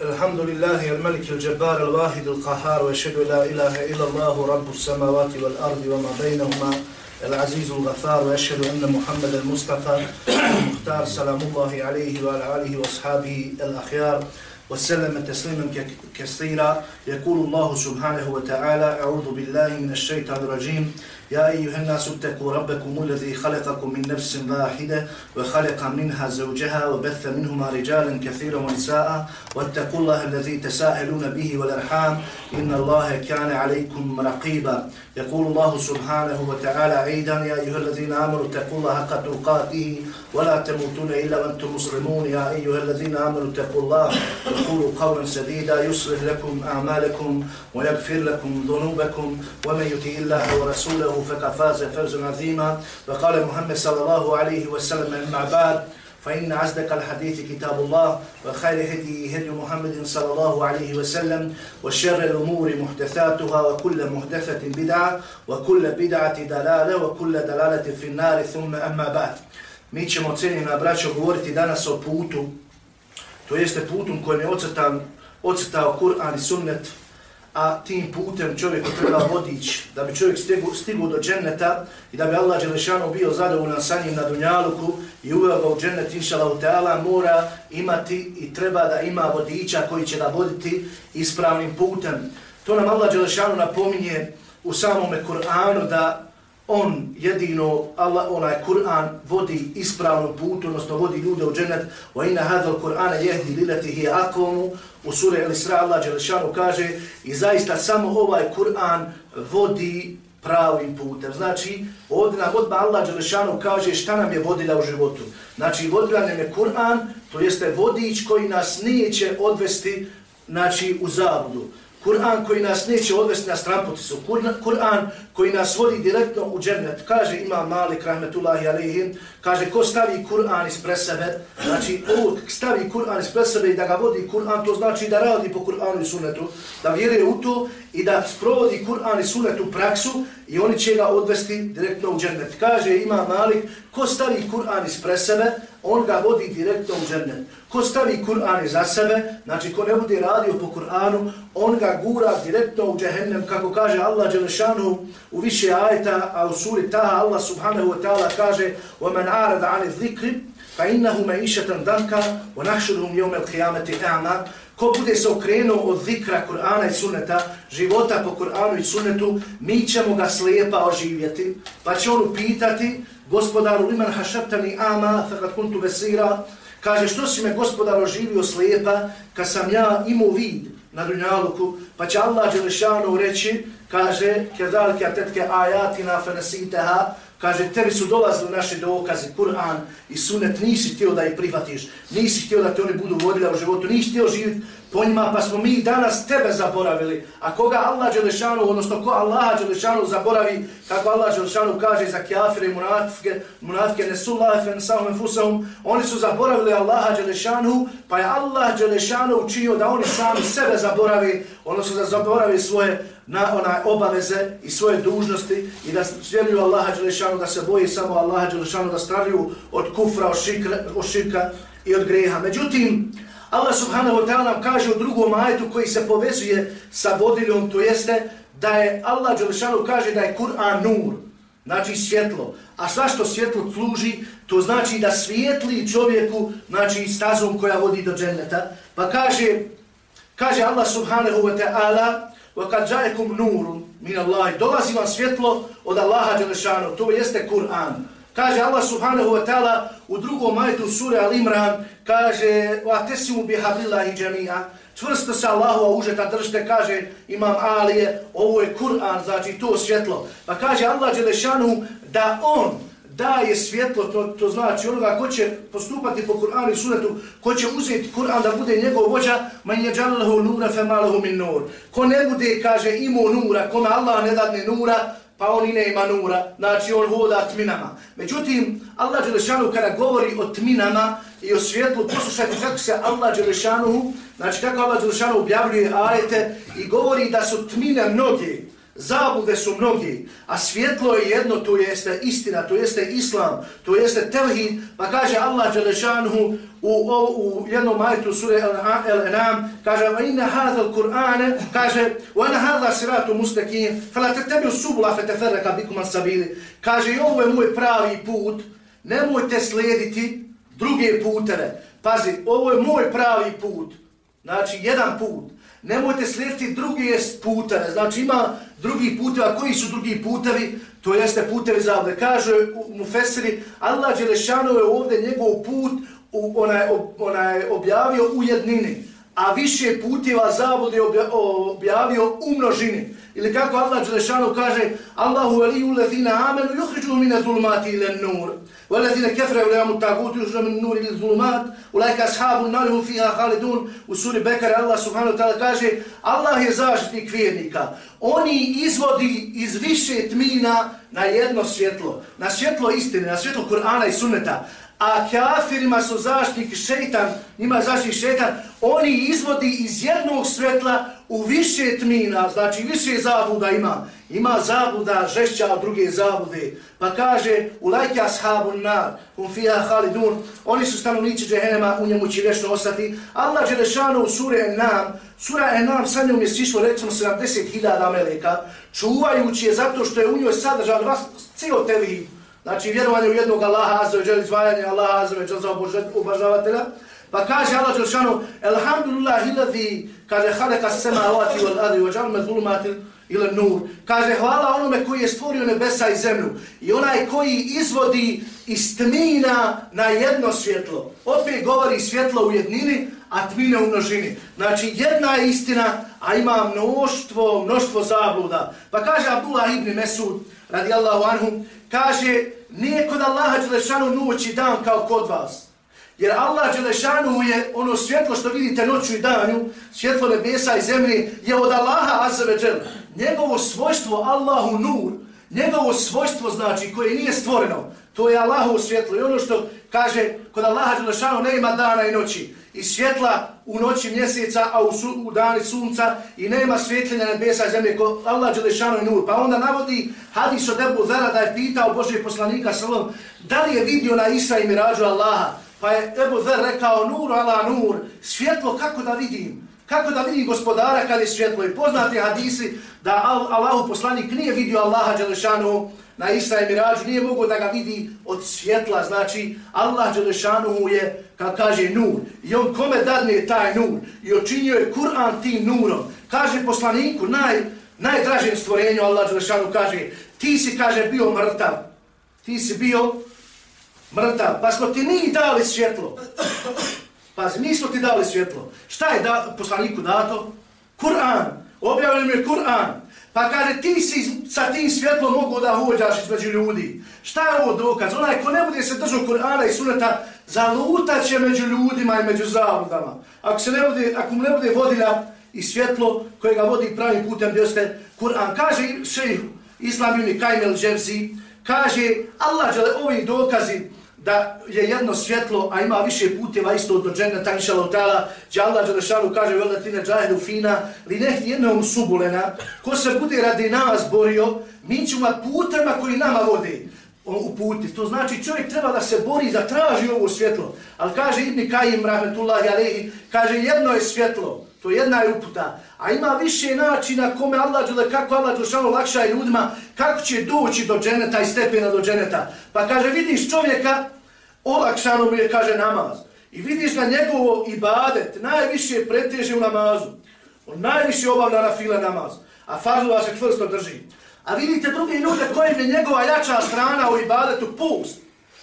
الحمد لله الملك الجبار الواحد القهار وأشهد لا إله إلا الله رب السماوات والأرض وما بينهما العزيز الغفار وأشهد أن محمد المصطفى المختار سلام الله عليه وعلى آله وأصحابه الأخيار. وسلم تسليما كثيرا يقول الله سبحانه وتعالى اعوذ بالله من الشيطان الرجيم يا أيها الناس اتقوا ربكم الذي خلقكم من نفس واحدة وخلق منها زوجها وبث منهما رجالا كثيرا ونساء واتقوا الله الذي تساءلون به والأرحام إن الله كان عليكم رقيبا. يقول الله سبحانه وتعالى عيدا يا أيها الذين آمنوا اتقوا الله حق تقاته ولا تموتون إلا وأنتم مسلمون. يا أيها الذين آمنوا اتقوا الله وقولوا قولا سديدا يصلح لكم أعمالكم ويغفر لكم ذنوبكم ومن يطيع الله ورسوله فقد فاز فوزا عظيما. وقال محمد صلى الله عليه وسلم أما بعد فإن أصدق الحديث كتاب الله وخير هدي هدي محمد صلى الله عليه وسلم وشر الأمور محدثاتها وكل محدثة بدعة وكل بدعة دلالة وكل دلالة في النار. ثم أما بعد. Mi ćemo cijenjena braćo govoriti danas o putu, to jeste putom kojem je ocrtao Kur'an i sunnet, a tim putem čovjeku treba vodić da bi čovjek stigu, stigu do dženneta i da bi Allah Đelešanu bio zadovoljan sa njim na dunjaluku i uveo ga u džennet, inšala u teala, mora imati i treba da ima vodiča koji će da voditi ispravnim putem. To nam Allah Đelešanu napominje u samome Kur'anu da on jedino Allah onaj Kur'an vodi ispravnu put odnosno vodi ljude u džennet wa inna hadha al-Qur'ana yahdi lillati hiya u suri al-Isra Allah dželle kaže i zaista samo ovaj Kur'an vodi pravim putem. Znači, ovdje nam odba Allah Đelešanu kaže šta nam je vodila u životu. Znači, vodila nam je Kur'an, to jeste vodič koji nas neće odvesti znači, u zabudu. Kur'an koji nas neće odvesti na stramputicu, Kur'an koji nas vodi direktno u džennet. Kaže Imam Malik, rahmetullahi alihim, kaže ko stavi Kur'an ispred sebe, znači ovo stavi Kur'an ispred sebe i da ga vodi Kur'an, to znači da radi po Kur'anu i sunetu, da vjeruje u to i da sprovodi Kur'an i sunetu praksu i oni će ga odvesti direktno u džennet. Kaže Imam Malik, ko stavi Kur'an ispred sebe, on ga vodi direktno u džennet. Ko stavi Kur'an iza sebe, znači ko ne bude radio po Kur'anu, on ga gura direktno u džehennem, kako kaže Allah Đelešanu u više ajeta, a u suri Taha Allah subhanahu wa ta'ala kaže وَمَنْ عَرَدَ عَنِ الذِّكْرِ فَإِنَّهُ مَيْشَةً دَنْكَ وَنَحْشُرُهُمْ يَوْمَ الْقِيَامَةِ اَعْمَا Ko bude se okrenuo od zikra Kur'ana i Sunneta, života po Kur'anu i Sunnetu, mi ćemo ga slijepa oživjeti, pa će on upitati, gospodaru liman hašatani ama, fakat kuntu vesira, kaže, što si me gospodar oživio slijepa, kad sam ja imao vid na dunjaluku, pa će Allah Đelešanu reći, kaže, kedalke atetke ajatina fenesiteha, Kaže, tebi su dolazili naše dokaze, Kur'an i Sunnet, nisi htio da ih prihvatiš, nisi htio da te oni budu vodili u životu, nisi htio živjeti po njima, pa smo mi danas tebe zaboravili. A koga Allah Đelešanu, odnosno ko Allah Đelešanu zaboravi, kako Allah Đelešanu kaže za kjafire i munafike, munafike ne su lafen samom oni su zaboravili Allaha Đelešanu, pa je Allah Đelešanu učio da oni sami sebe zaboravi, odnosno da zaboravi svoje na onaj obaveze i svoje dužnosti i da svjeruju Allaha Đelešanu, da se boji samo Allaha Đelešanu, da straviju od kufra, od šikra, od šika i od greha. Međutim, Allah subhanahu wa ta'ala nam kaže u drugom ajetu koji se povezuje sa vodiljom, to jeste da je Allah Đelešanu kaže da je Kur'an nur, znači svjetlo. A sva što svjetlo služi, to znači da svijetli čovjeku, znači stazom koja vodi do dženneta. Pa kaže, kaže Allah subhanahu wa ta'ala, وَقَدْ جَاءَكُمْ نُورٌ مِنَ اللَّهِ Dolazi vam svjetlo od Allaha Đelešanu, to jeste Kur'an. Kaže Allah subhanahu wa ta'ala u drugom majetu sura Al-Imran, kaže وَاتَسِمُ بِحَبْلِ اللَّهِ جَمِيعًا Čvrsto se Allahova užeta držite, kaže Imam Alije, ovo je Kur'an, znači to svjetlo. Pa kaže Allah Đelešanu da on, daje svjetlo, to, to znači onoga ko će postupati po Kur'anu i sunetu, ko će uzeti Kur'an da bude njegov vođa, man je džalelahu nura fe malahu min nur. Ko ne bude, kaže, imao nura, kome Allah ne dadne nura, pa on i ne ima nura, znači on hoda tminama. Međutim, Allah Đelešanu kada govori o tminama i o svjetlu, poslušajte kako se Allah Đelešanu, znači kako Allah Đelešanu objavljuje ajete i govori da su tmine mnoge, Zabude su mnogi, a svjetlo je jedno, to jeste istina, to jeste islam, to jeste tevhid, pa kaže Allah Đelešanhu u, u jednom majtu sure Al-Enam, kaže, va inna hada al-Kur'ane, kaže, va inna hada siratu mustakin, falate tebi usubla fete ferreka bikuman sabili, kaže, i ovo je moj pravi put, nemojte slijediti druge putere, pazi, ovo je moj pravi put, znači, jedan put, Nemojte slijediti druge puteve, znači ima drugi puteva, koji su drugi putevi, to jeste putevi za. Kaže mu Fesiri, Allah Đelešanu je ovdje njegov put, onaj, onaj objavio u jednini, a više puteva zabude objavio u množini. Ili kako Allah Đelešanu kaže, Allahu veliju lezina amenu, juhriđu mine zulmati ilen nur. والذين كفروا ولا يوم الطاغوت يخرجون من النور الى الظلمات اولئك اصحاب النار هم فيها خالدون وسوره بكر الله سبحانه وتعالى kaže Allah je zaštitnik vjernika oni izvodi iz više tmina na jedno svjetlo na svjetlo istine na svjetlo Kur'ana i Sunneta a kafirima su zaštitnik šejtan ima zaštitnik šejtan oni izvodi iz jednog svjetla u više tmina, znači više zabuda ima. Ima zabuda žešća od druge zabude. Pa kaže, u lajke ashabun nar, hum fija halidun, oni su stanovnici džehennema, u njemu će vječno ostati. Allah je lešano u sure Enam, sura Enam sa njom je sišlo recimo 70.000 meleka, čuvajući je zato što je u njoj sadržan vas cijel tevih. Znači vjerovanje u jednog Allaha, azzavajal, izvajanje Allaha, azzavajal, za obožavatelja. Pa kaže Allah Đelšanu, Elhamdulillah iladhi, kaže, haleka sema avati wal adi, wa džalme zulumati ila nur. Kaže, hvala onome koji je stvorio nebesa i zemlju. I onaj koji izvodi iz tmina na jedno svjetlo. Opet govori svjetlo u jednini, a tmine u množini. Znači, jedna je istina, a ima mnoštvo, mnoštvo zabluda. Pa kaže Abdullah ibn Mesud, radijallahu anhu, kaže, nije kod Allaha Đelešanu noć i dan kao kod vas. Jer Allah Đelešanu je ono svjetlo što vidite noću i danju, svjetlo nebesa i zemlje, je od Allaha Azzeveđel. Njegovo svojstvo Allahu nur, njegovo svojstvo znači koje nije stvoreno, to je Allahovo svjetlo. I ono što kaže kod Allaha Đelešanu ne ima dana i noći. I svjetla u noći mjeseca, a u, su, u dani sunca i nema svjetljenja nebesa i zemlje ko Allah Đelešanu i nur. Pa onda navodi hadis od Ebu Zara da je pitao Božje poslanika sallam da li je vidio na Isra i Mirađu Allaha. Pa je Ebu Zer rekao, nur ala nur, svjetlo kako da vidim? Kako da vidim gospodara kad je svjetlo? I poznate hadisi da Allahu poslanik nije vidio Allaha Đelešanu na Isra i Mirađu, nije mogo da ga vidi od svjetla. Znači, Allah Đelešanu je, kad kaže, nur. I on kome dadne taj nur? I očinio je Kur'an tim nurom. Kaže poslaniku, naj, najdražem stvorenju, Allah Đelešanu kaže, ti si, kaže, bio mrtav. Ti si bio mrtav, pa smo ti ni dali svjetlo. Pazi, mi smo ti dali svjetlo. Šta je da, poslaniku dato? Kur'an. Objavljen je Kur'an. Pa kaže, ti si sa tim svjetlom mogu da hođaš između ljudi. Šta je ovo dokaz? Onaj ko ne bude se držao Kur'ana i suneta, zalutat će među ljudima i među zavodama. Ako, se ne bude, ako mu ne bude vodilja i svjetlo koje ga vodi pravim putem gdje ste Kur'an. Kaže šejh Islam ibn Kajmel Dževzi, kaže, Allah žele ovi dokazi da je jedno svjetlo, a ima više puteva isto do dženneta, inša Allah ta'ala, gdje Allah Đelešanu kaže, vel da ti ne džahedu fina, li neh jednom subulena, ko se bude radi nas borio, mi ćemo putama koji nama vode u puti. To znači čovjek treba da se bori, da traži ovo svjetlo. Ali kaže Ibn Kajim, rahmetullahi alehi, kaže jedno je svjetlo, to jedna je uputa, a ima više načina kome Allah džele, kako Allah džele lakša ljudima, kako će doći do dženeta i stepena do dženeta. Pa kaže, vidiš čovjeka, olakšano mu je, kaže, namaz. I vidiš da njegovo ibadet, najviše preteže u namazu. On najviše obavlja na file namaz. A farzova se čvrsto drži. A vidite drugi ljude kojim je njegova jača strana u ibadetu pust.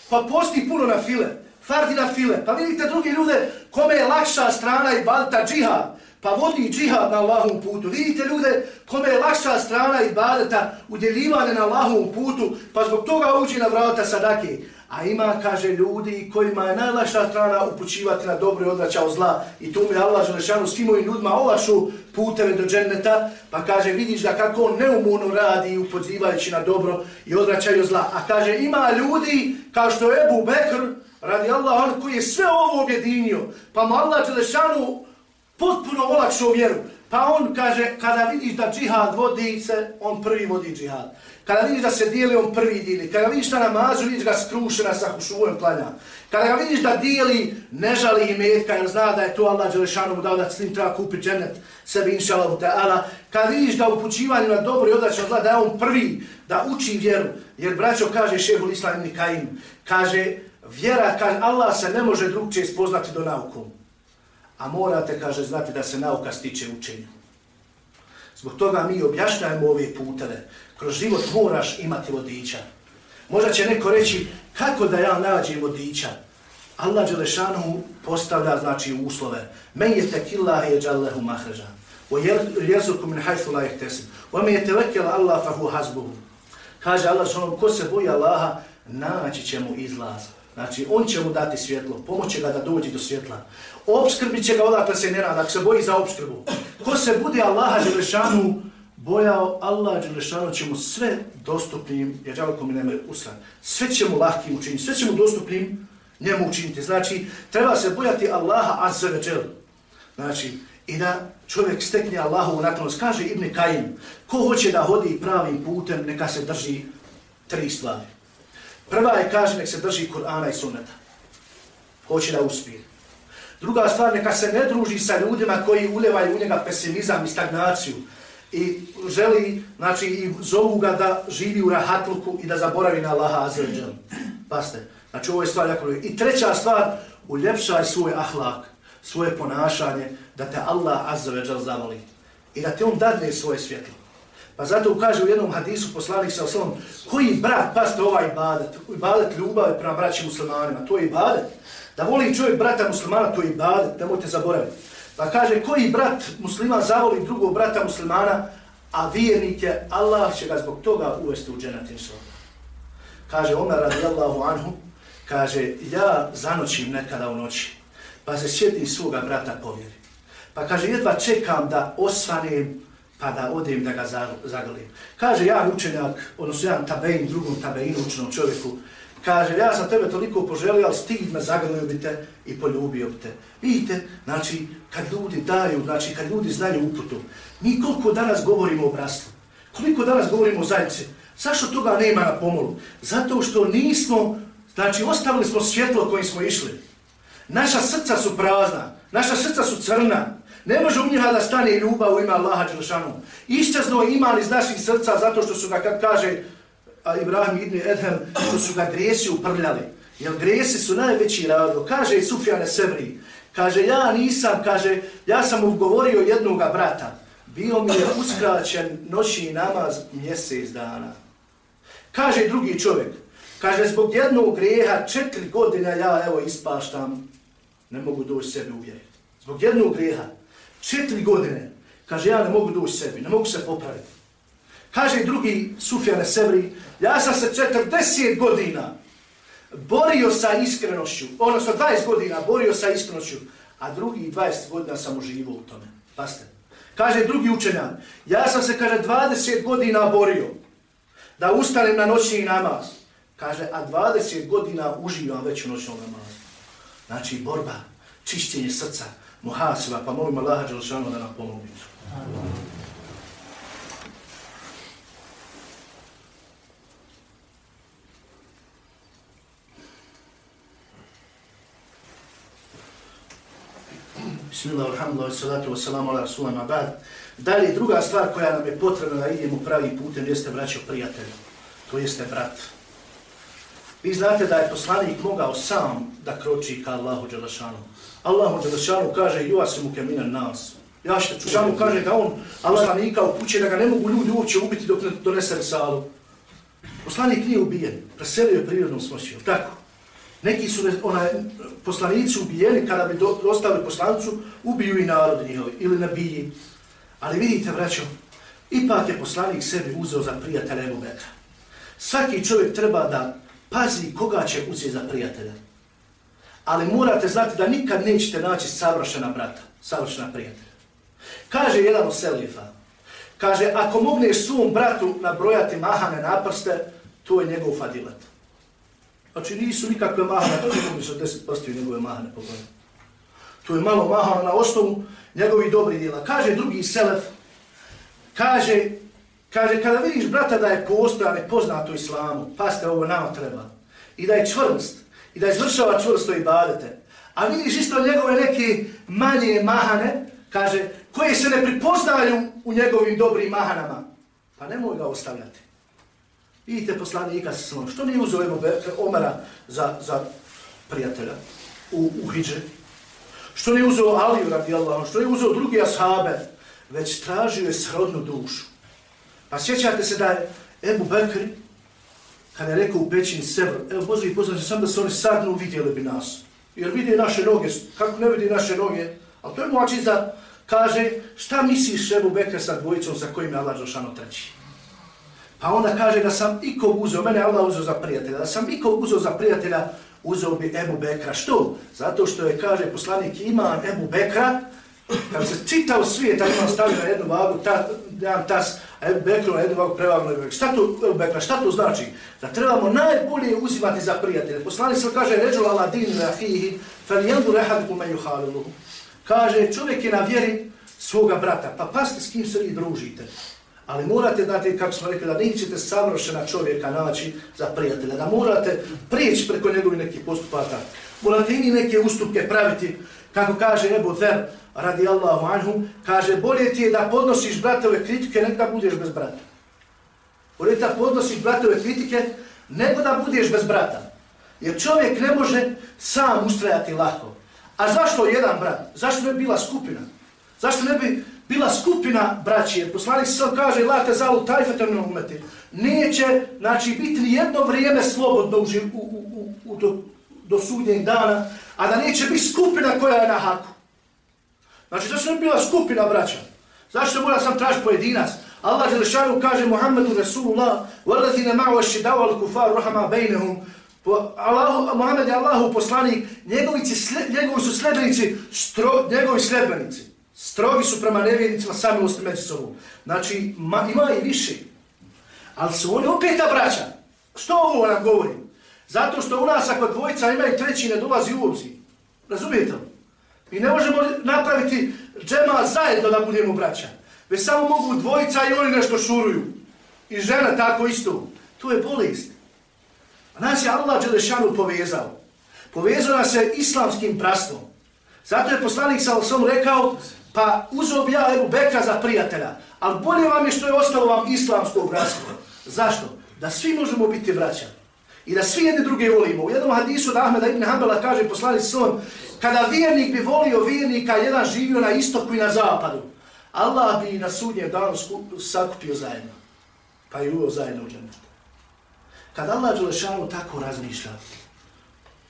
Pa posti puno na file. Fardi na file. Pa vidite drugi ljude kome je lakša strana ibadeta džihad pa vodi džihad na Allahom putu. Vidite ljude kome je lakša strana ibadeta badeta udjeljivane na Allahom putu, pa zbog toga uđi na vrata sadake. A ima, kaže, ljudi kojima je najlakša strana upućivati na dobro i odvraća od zla. I tu mi Allah Želešanu svim ovim ljudima olašu puteve do dženneta, pa kaže, vidiš ga kako on neumorno radi upozivajući na dobro i odvraćaju zla. A kaže, ima ljudi kao što je Ebu Bekr, radi Allah, on koji je sve ovo objedinio, pa mu Allah Želešanu Potpuno olakšao vjeru. Pa on kaže, kada vidiš da džihad vodi se, on prvi vodi džihad. Kada vidiš da se dijeli, on prvi dijeli. Kada vidiš da namazu, vidiš ga skrušena sa hušuvom planja. Kada ga vidiš da dijeli, ne žali i metka, jer zna da je to Allah Đelešanu mu dao da s njim treba kupiti dženet sebi, inša Allah, ta'ala. Kada vidiš da upućivanje na dobro i odačno zla, da je on prvi da uči vjeru. Jer braćo kaže šehul Islam ibn Kajim, kaže, vjera, kaže, Allah se ne može drugčije spoznati do naukom. A morate, kaže, znati da se nauka stiče učenju. Zbog toga mi objašnjajmo ove puteve. Kroz život moraš imati vodiča. Možda će neko reći, kako da ja nađem vodiča? Allah Đelešanu postavlja, znači, uslove. Men je tekillahi je džallahu mahreža. O jezuku min hajfu la jehtesim. O men je tevekel Allah fahu hazbuhu. Kaže Allah, što ko se boji Allaha, naći će mu izlaz. Znači, on će mu dati svjetlo, pomoće ga da dođe do svjetla. Obskrbit će ga odakle se ne rada, ako se boji za obskrbu. Ko se bude Allaha Đelešanu bojao, Allah Đelešanu će mu sve dostupnim, jer žalko mi nema usran, sve će mu lahkim učiniti, sve će mu dostupnim njemu učiniti. Znači, treba se bojati Allaha azza ve džel. Znači, i da čovjek stekne Allahu naklonost. Kaže Ibn Kajim, ko hoće da hodi pravim putem, neka se drži tri stvari. Prva je, kaže, nek se drži Kur'ana i Sunneta. Hoće da uspije. Druga stvar, neka se ne druži sa ljudima koji ulevaju u njega pesimizam i stagnaciju i želi, znači, i zovu ga da živi u rahatluku i da zaboravi na Allaha azređan. Paste, znači ovo je stvar jako I treća stvar, uljepšaj svoj ahlak, svoje ponašanje, da te Allah azređan zavoli i da te on dadne svoje svjetlo. Pa zato kaže u jednom hadisu poslanik sa osnovom, koji brat, paste ovaj ibadet, ibadet ljubave prema braći muslimanima, to je ibadet. Da voli čovjek brata muslimana, to je ibadet, nemojte zaboraviti. Pa kaže, koji brat musliman zavoli drugog brata muslimana, a vjernik je, Allah će ga zbog toga uvesti u dženatin svoj. Kaže, Omer radijallahu anhu, kaže, ja zanoćim nekada u noći, pa se sjetim svoga brata povjeri. Pa kaže, jedva čekam da osvanem, pa da odem da ga zagrlim. Kaže, ja učenjak, odnosno jedan tabein, drugom tabeinu učenom čovjeku, Kaže, ja sam tebe toliko poželio, ali stig me zagrlio bi te i poljubio bi te. Vidite, znači, kad ljudi daju, znači, kad ljudi znaju uputu, mi koliko danas govorimo o brastu, koliko danas govorimo o zajednici, zašto toga nema na pomolu? Zato što nismo, znači, ostavili smo svjetlo kojim smo išli. Naša srca su prazna, naša srca su crna, ne može u njiha da stane ljubav u ime Allaha Đelšanu. Išćazno imali iz naših srca zato što su ga, kad kaže, a Ibrahim ibn Edhem, što su ga gresi uprljali. Jer gresi su najveći razlog. Kaže i Sufjane Sevri, kaže, ja nisam, kaže, ja sam ugovorio jednog brata. Bio mi je uskraćen noći namaz mjesec dana. Kaže drugi čovjek, kaže, zbog jednog grijeha četiri godina ja, evo, ispaštam, ne mogu doći sebe uvjeriti. Zbog jednog grijeha, četiri godine, kaže, ja ne mogu doći sebi, ne mogu se popraviti. Kaže drugi Sufjane Sevri, ja sam se 40 godina borio sa iskrenošću, odnosno 20 godina borio sa iskrenošću, a drugi 20 godina sam uživo u tome. Paste. Kaže drugi učenjan, ja sam se, kaže, 20 godina borio da ustanem na noćni namaz. Kaže, a 20 godina uživam već u noćnom namazu. Znači, borba, čišćenje srca, muhasiba, pa molim Allaha Đelšanu da nam pomogu. Bismillah, alhamdulillah, salatu wassalamu ala rasulama ba'd. Dalje, druga stvar koja nam je potrebna da idemo pravi putem jeste braćo prijatelji. To jeste brat. Vi znate da je poslanik mogao sam da kroči ka Allahu Đelešanu. Allahu Đelešanu kaže, juasimu se mu nas. Ja što ću samo kaže da on, Allah poslanika upuće da ga ne mogu ljudi uopće ubiti dok ne donese resalu. Poslanik nije ubijen, preselio je prirodnom smrću, tako? Neki su onaj, poslanici ubijeni kada bi dostali poslanicu, ubiju i narod njihovi ili nabiji. Ali vidite, braćo, ipak je poslanik sebi uzeo za prijatelja Ebu Bekra. Svaki čovjek treba da pazi koga će uzeti za prijatelja. Ali morate znati da nikad nećete naći savršena brata, savršena prijatelja. Kaže jedan od Selifa, kaže, ako mogneš svom bratu nabrojati mahane na prste, to je njegov fadilat. Znači nisu nikakve mahane, to ne mogu sa 10% njegove mahane pogledati. To je malo mahano na osnovu njegovih dobrih djela. Kaže drugi selef, kaže, kaže, kada vidiš brata da je postojan i poznato islamu, pasite, ovo nam treba, i da je čvrst, i da izvršava čvrsto i badete, a vidiš isto njegove neke manje mahane, kaže, koje se ne pripoznaju u njegovim dobrim mahanama, pa nemoj ga ostavljati. Vidite poslanika sa slom, što nije uzeo Omara za, za prijatelja u, u Hidže? Što nije uzeo Aliju radijallahu, što nije uzeo drugi ashabe, već tražio je srodnu dušu. Pa sjećate se da je Ebu Bekri, kada je rekao u pećini Sebr, evo Bože i poznaće, sam da se oni sadnu vidjeli bi nas. Jer vidi naše noge, kako ne vidi naše noge, ali to je moći kaže, šta misliš Ebu Bekri sa dvojicom sa kojim je Allah Đošano treći? Pa onda kaže da sam ikog uzeo, mene Allah uzeo za prijatelja, da sam ikog uzeo za prijatelja, uzeo bi Ebu Bekra. Što? Zato što je, kaže poslanik, ima Ebu Bekra, kad se čitao svijet, tako sam stavio na jednu vagu, ta, jedan tas, Bekrom Ebu prevagno na Ebu Šta to, Ebu Bekra, šta to znači? Da trebamo najbolje uzimati za prijatelje. Poslani se kaže, ređu ala din na fihi, fel jendu rehadiku men juhalilu. Kaže, čovjek je na vjeri svoga brata, pa paste s kim se vi družite. Ali morate dati, kako smo rekli, da nećete savršena čovjeka naći za prijatelja, da morate prijeći preko njegovih nekih postupata. Morate i neke ustupke praviti, kako kaže Ebu Zer, radi Allahu anhu, kaže, bolje ti je da podnosiš bratove kritike, nego da budeš bez brata. Bolje ti da podnosiš bratove kritike, nego da budeš bez brata. Jer čovjek ne može sam ustrajati lako. A zašto jedan brat? Zašto ne bi bila skupina? Zašto ne bi bila skupina braće. Poslanik se kaže, la zalu tajfetem na umeti. Neće, znači, biti ni jedno vrijeme slobodno u, u, u, u, do, do sudnjeg dana, a da neće biti skupina koja je na haku. Znači, zašto ne bila skupina braća? Zašto mora sam tražiti pojedinac? Allah Želešanu kaže Muhammedu Rasulullah, وَلَذِي نَمَعُوا الشِّدَوَ الْكُفَارُ رُحَمَا بَيْنَهُمْ Allahu, Muhammed je Allahu poslanik, njegovi, njegovi su sledbenici, stro, njegovi sledbenici. Strogi su prema nevjernicima sami usti među sobom. Znači, ma, ima i više. Ali su oni opet ta braća. Što ovo nam govori? Zato što u nas ako dvojica ima i treći ne dolazi u obzir. Razumijete li? Mi ne možemo napraviti džema zajedno da budemo braća. Već samo mogu dvojica i oni nešto šuruju. I žena tako isto. To je bolest. A nas je Allah Đelešanu povezao. Povezao nas je islamskim prastom. Zato je poslanik sa osom rekao Pa uzeo bi ja Ebu Bekra za prijatelja, ali bolje vam je što je ostalo vam islamsko bratstvo. Zašto? Da svi možemo biti braća. I da svi jedni druge volimo. U jednom hadisu da Ahmeda ibn Hanbala kaže poslanik sa kada vjernik bi volio vjernika, jedan živio na istoku i na zapadu, Allah bi na sudnjem danu sakupio zajedno. Pa i uveo zajedno u džennetu. Kada Allah Đelešanu tako razmišlja,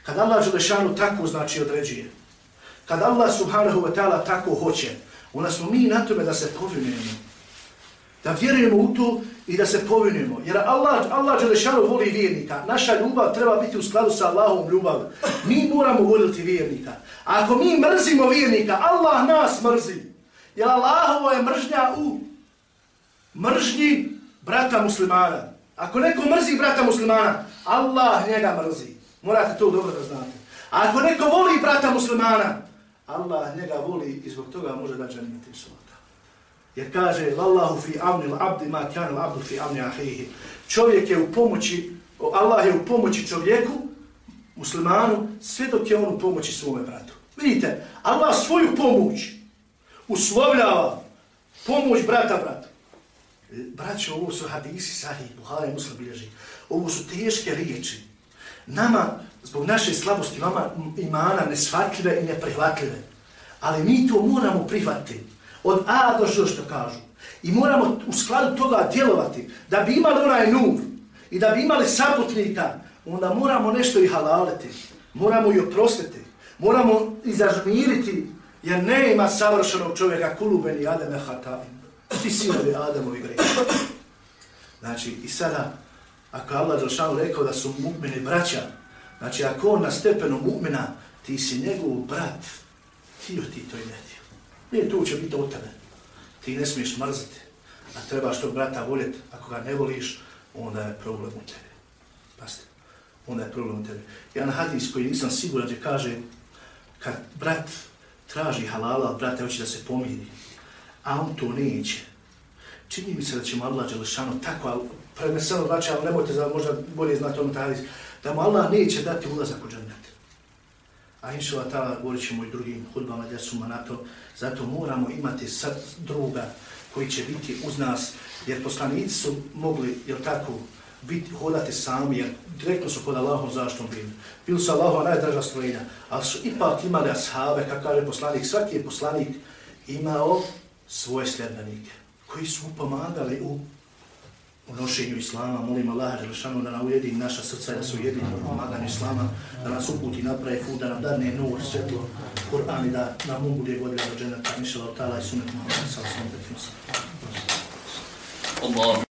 kada Allah Đelešanu tako znači određuje, Kad Allah subhanahu wa ta'ala tako hoće, onda smo mi na tome da se povinujemo. Da vjerujemo u to i da se povinujemo. Jer Allah, Allah Đelešanu voli vjernika. Naša ljubav treba biti u skladu sa Allahom ljubav. Mi moramo voliti vjernika. A ako mi mrzimo vjernika, Allah nas mrzi. Jer Allahovo je mržnja u mržnji brata muslimana. Ako neko mrzi brata muslimana, Allah njega mrzi. Morate to dobro da znate. A ako neko voli brata muslimana, Allah njega voli i zbog toga može da džennet inšalata. Jer kaže, Wallahu fi amni l'abdi ma kjanu l'abdu fi amni ahihi. Čovjek je u pomoći, Allah je u pomoći čovjeku, muslimanu, sve dok je on u pomoći svome bratu. Vidite, Allah svoju pomoć uslovljava pomoć brata bratu. Braće, ovo su hadisi, sahih, Buhara i muslim bilježi. Ovo su teške riječi. Nama, zbog naše slabosti vama imana nesvatljive i neprihvatljive. Ali mi to moramo prihvatiti. Od A do Ž što kažu. I moramo u skladu toga djelovati. Da bi imali onaj nur i da bi imali saputnika, onda moramo nešto i halaliti. Moramo i oprostiti. Moramo i zažmiriti. Jer ne ima savršenog čovjeka kulubeni Ademe Ti Svi sinovi Ademovi greši. Znači, i sada, ako Allah Đelšanu rekao da su mu'mini braća, Znači, ako on na stepenu mu'mina, ti si njegov brat, htio ti to i ne. Nije tu će biti od tebe. Ti ne smiješ mrziti, a trebaš tog brata voljeti. Ako ga ne voliš, onda je problem u tebi. Pasti, onda je problem u tebi. Jedan hadis koji nisam siguran gdje kaže, kad brat traži halala, brate, hoće da se pomiri, a on to neće. Čini mi se da će mu Allah Đelešanu tako, ali preneseno znači, ali nemojte za, možda bolje znati ono taj da mu Allah neće dati ulazak u džennet. A inša Allah govorit ćemo i drugim hudbama gdje su na to, zato moramo imati sad druga koji će biti uz nas, jer poslanici su mogli, jel tako, biti, hodati sami, jer direktno su pod Allahom zaštom bili. Bili su Allahom najdraža stvorenja, ali su ipak imali ashave, kako kaže poslanik, svaki je poslanik imao svoje sljedbenike, koji su pomagali u u nošenju Islama, molim Allah Đelešanu da nam ujedini naša srca, da se ujedini u pomaganju Islama, da nas uputi napravi put, da nam dadne nur, svjetlo, Kur'an i da nam mu bude vodila do dženeta, mišala od tala i sunet Muhammed, sallam, sallam, sallam,